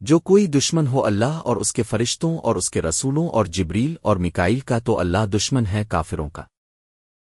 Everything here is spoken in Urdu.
جو کوئی دشمن ہو اللہ اور اس کے فرشتوں اور اس کے رسولوں اور جبریل اور مکائل کا تو اللہ دشمن ہے کافروں کا۔